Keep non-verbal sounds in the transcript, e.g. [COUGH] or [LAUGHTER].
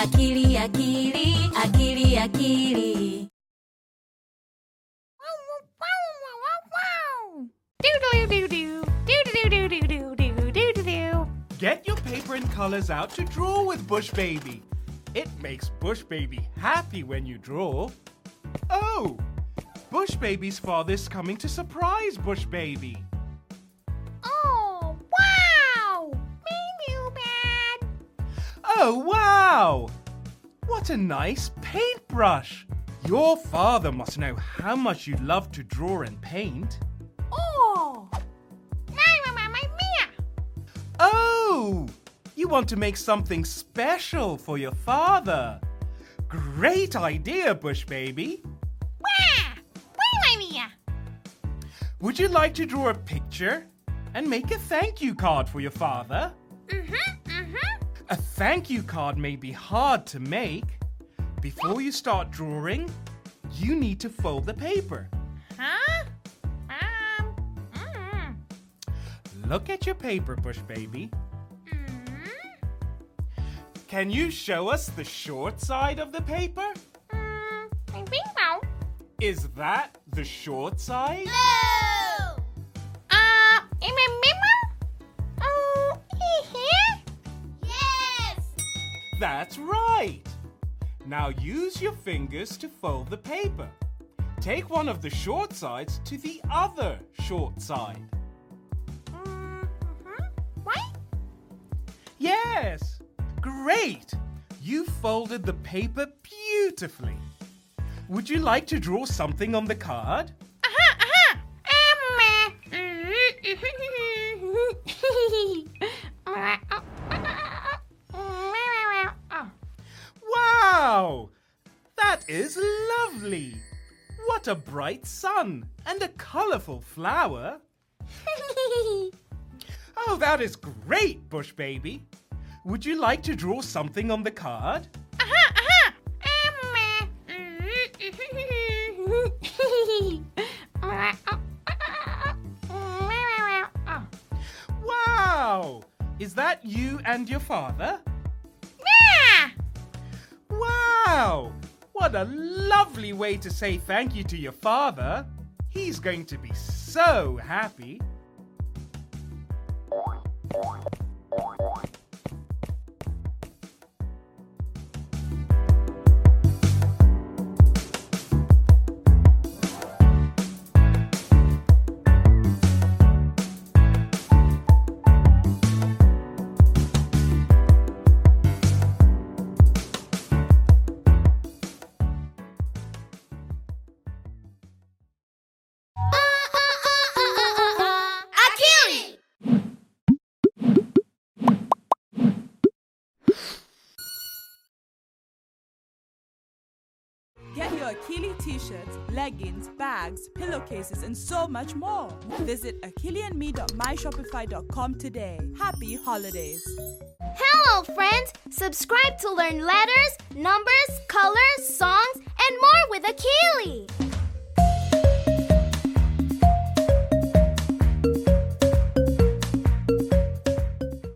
akili akili akili akili Get your paper and colors out to draw with Bush Baby. It makes Bush Baby happy when you draw. Oh, Bush Baby's father's coming to surprise Bush Baby. Oh, wow! What a nice paintbrush! Your father must know how much you love to draw and paint. Oh! My mama, mama, mia! Oh! You want to make something special for your father. Great idea, Bush Baby. Wah! Wah, mia! Would you like to draw a picture and make a thank you card for your father? Mm-hmm. A thank you card may be hard to make. Before you start drawing, you need to fold the paper. Huh? Um, mm, Look at your paper, Bush Baby. mm, Can you show us the short side of the paper? mm, I think so. Is that the short side? Right. Now use your fingers to fold the paper. Take one of the short sides to the other short side. Mm-hmm. What? Yes! Great! You folded the paper beautifully. Would you like to draw something on the card? Aha, aha! Um, uh, [LAUGHS] is lovely! What a bright sun and a colorful flower. [LAUGHS] Oh, that is great, Bush Baby. Would you like to draw something on the card? aha, aha! Um, uh-huh. Wow! Is that you and your father? yeah! Wow! What a lovely way to say thank you to your father. He's going to be so happy. Discover Akili t shirts, leggings, bags, pillowcases, and so much more. Visit akiliandme.myshopify.com today. Happy holidays! Hello, friends! Subscribe to learn letters, numbers, colors, songs, and more with Akili!